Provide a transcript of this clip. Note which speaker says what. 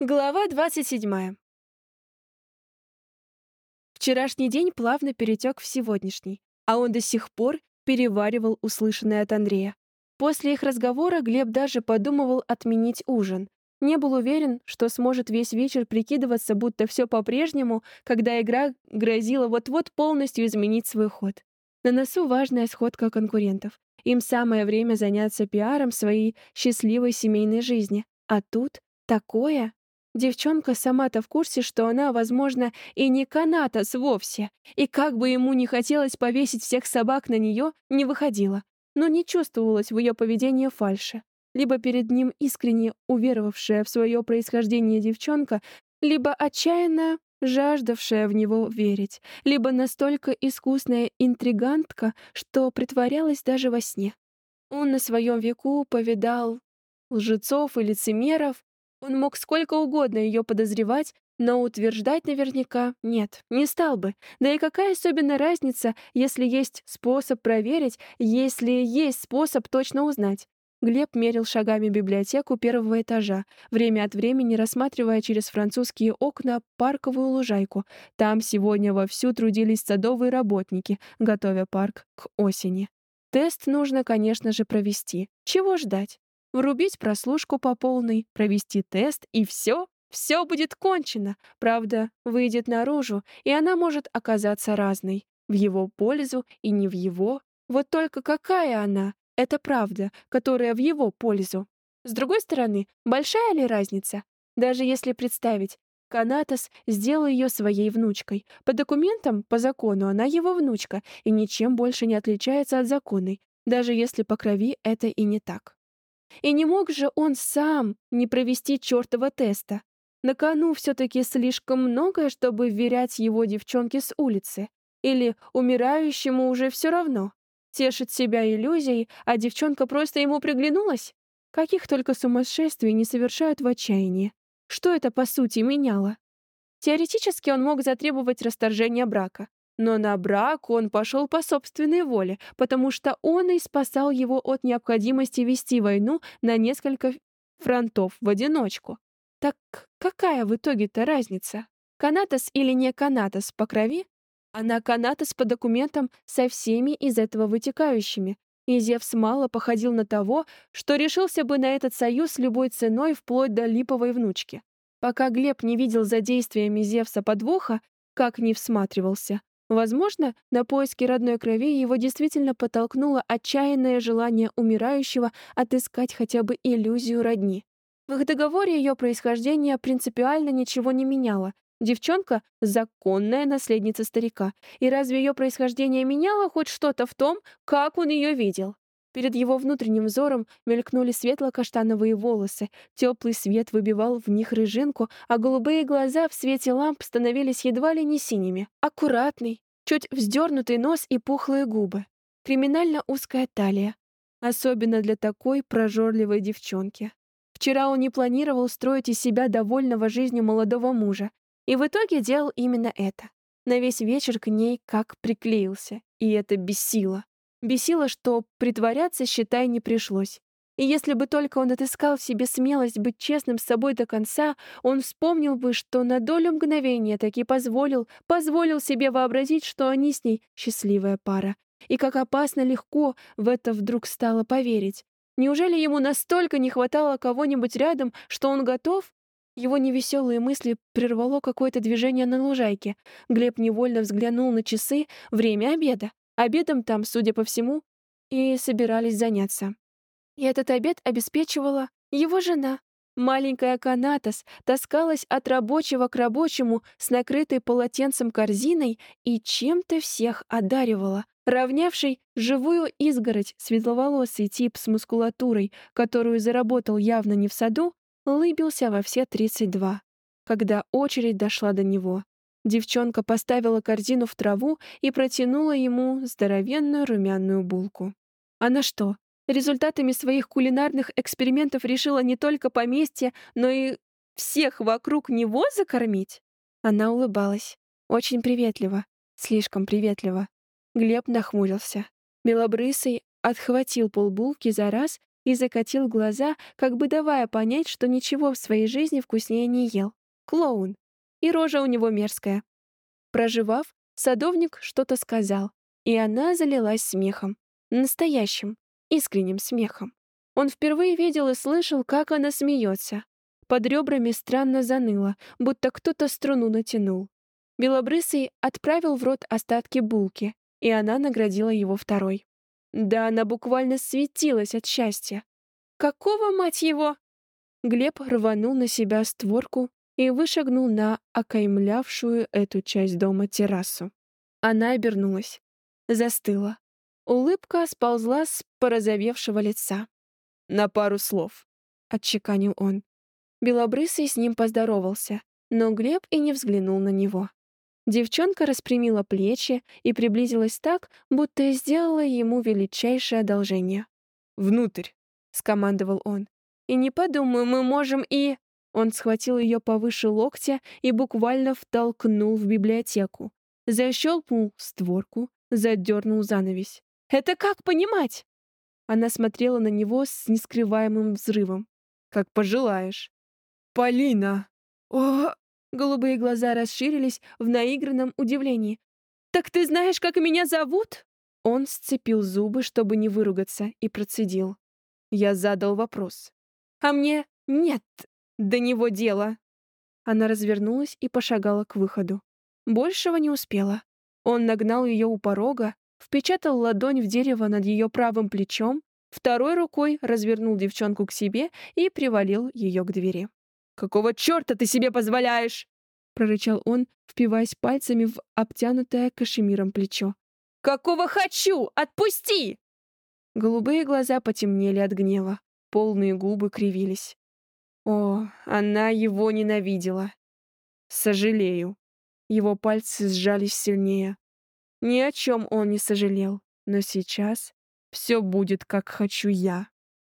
Speaker 1: Глава 27. Вчерашний день плавно перетек в сегодняшний, а он до сих пор переваривал услышанное от Андрея. После их разговора Глеб даже подумывал отменить ужин. Не был уверен, что сможет весь вечер прикидываться, будто все по-прежнему, когда игра грозила вот-вот полностью изменить свой ход. На носу важная сходка конкурентов. Им самое время заняться пиаром своей счастливой семейной жизни. А тут такое... Девчонка сама-то в курсе, что она, возможно, и не канатос вовсе, и как бы ему не хотелось повесить всех собак на нее, не выходила, но не чувствовалось в ее поведении фальши. Либо перед ним искренне уверовавшая в свое происхождение девчонка, либо отчаянно жаждавшая в него верить, либо настолько искусная интригантка, что притворялась даже во сне. Он на своем веку повидал лжецов и лицемеров, он мог сколько угодно ее подозревать, но утверждать наверняка нет, не стал бы. Да и какая особенно разница, если есть способ проверить, если есть способ точно узнать? Глеб мерил шагами библиотеку первого этажа, время от времени рассматривая через французские окна парковую лужайку. Там сегодня вовсю трудились садовые работники, готовя парк к осени. Тест нужно, конечно же, провести. Чего ждать? Врубить прослушку по полной, провести тест, и все, все будет кончено. Правда, выйдет наружу, и она может оказаться разной. В его пользу и не в его. Вот только какая она? Это правда, которая в его пользу. С другой стороны, большая ли разница? Даже если представить, Канатос сделал ее своей внучкой. По документам, по закону, она его внучка и ничем больше не отличается от законной, даже если по крови это и не так. И не мог же он сам не провести чертова теста. На кону все-таки слишком многое, чтобы вверять его девчонке с улицы. Или умирающему уже все равно. Тешит себя иллюзией, а девчонка просто ему приглянулась? Каких только сумасшествий не совершают в отчаянии. Что это, по сути, меняло? Теоретически он мог затребовать расторжения брака. Но на брак он пошел по собственной воле, потому что он и спасал его от необходимости вести войну на несколько фронтов в одиночку. Так какая в итоге-то разница? Канатос или не канатос по крови? Она канатос по документам со всеми из этого вытекающими. И Зевс мало походил на того, что решился бы на этот союз любой ценой вплоть до липовой внучки. Пока Глеб не видел за действиями Зевса подвоха, как не всматривался, Возможно, на поиски родной крови его действительно подтолкнуло отчаянное желание умирающего отыскать хотя бы иллюзию родни. В их договоре ее происхождение принципиально ничего не меняло. Девчонка — законная наследница старика. И разве ее происхождение меняло хоть что-то в том, как он ее видел? Перед его внутренним взором мелькнули светло-каштановые волосы, теплый свет выбивал в них рыжинку, а голубые глаза в свете ламп становились едва ли не синими. Аккуратный, чуть вздернутый нос и пухлые губы. Криминально узкая талия. Особенно для такой прожорливой девчонки. Вчера он не планировал строить из себя довольного жизнью молодого мужа, и в итоге делал именно это. На весь вечер к ней как приклеился, и это бесило. Бесило, что притворяться, считай, не пришлось. И если бы только он отыскал в себе смелость быть честным с собой до конца, он вспомнил бы, что на долю мгновения таки позволил, позволил себе вообразить, что они с ней счастливая пара. И как опасно легко в это вдруг стало поверить. Неужели ему настолько не хватало кого-нибудь рядом, что он готов? Его невеселые мысли прервало какое-то движение на лужайке. Глеб невольно взглянул на часы. Время обеда. Обедом там, судя по всему, и собирались заняться. И этот обед обеспечивала его жена. Маленькая Канатос таскалась от рабочего к рабочему с накрытой полотенцем корзиной и чем-то всех одаривала, равнявший живую изгородь светловолосый тип с мускулатурой, которую заработал явно не в саду, улыбился во все 32, когда очередь дошла до него. Девчонка поставила корзину в траву и протянула ему здоровенную румяную булку. Она что, результатами своих кулинарных экспериментов решила не только поместье, но и всех вокруг него закормить? Она улыбалась. Очень приветливо. Слишком приветливо. Глеб нахмурился. Белобрысый отхватил полбулки за раз и закатил глаза, как бы давая понять, что ничего в своей жизни вкуснее не ел. Клоун. И рожа у него мерзкая. Проживав, садовник что-то сказал, и она залилась смехом. Настоящим, искренним смехом. Он впервые видел и слышал, как она смеется. Под ребрами странно заныло, будто кто-то струну натянул. Белобрысый отправил в рот остатки булки, и она наградила его второй. Да, она буквально светилась от счастья. «Какого, мать его?» Глеб рванул на себя створку и вышагнул на окаймлявшую эту часть дома террасу. Она обернулась. Застыла. Улыбка сползла с порозовевшего лица. «На пару слов», — отчеканил он. Белобрысый с ним поздоровался, но Глеб и не взглянул на него. Девчонка распрямила плечи и приблизилась так, будто сделала ему величайшее одолжение. «Внутрь!» — скомандовал он. «И не подумай, мы можем и...» Он схватил ее повыше локтя и буквально втолкнул в библиотеку. Защелкнул створку, задернул занавесь. «Это как понимать?» Она смотрела на него с нескрываемым взрывом. «Как пожелаешь». «Полина!» «О, Голубые глаза расширились в наигранном удивлении. «Так ты знаешь, как меня зовут?» Он сцепил зубы, чтобы не выругаться, и процедил. Я задал вопрос. «А мне нет до него дела». Она развернулась и пошагала к выходу. Большего не успела. Он нагнал ее у порога, впечатал ладонь в дерево над ее правым плечом, второй рукой развернул девчонку к себе и привалил ее к двери. «Какого черта ты себе позволяешь?» — прорычал он, впиваясь пальцами в обтянутое кашемиром плечо. «Какого хочу? Отпусти!» Голубые глаза потемнели от гнева, полные губы кривились. О, она его ненавидела. Сожалею. Его пальцы сжались сильнее. Ни о чем он не сожалел, но сейчас все будет, как хочу я.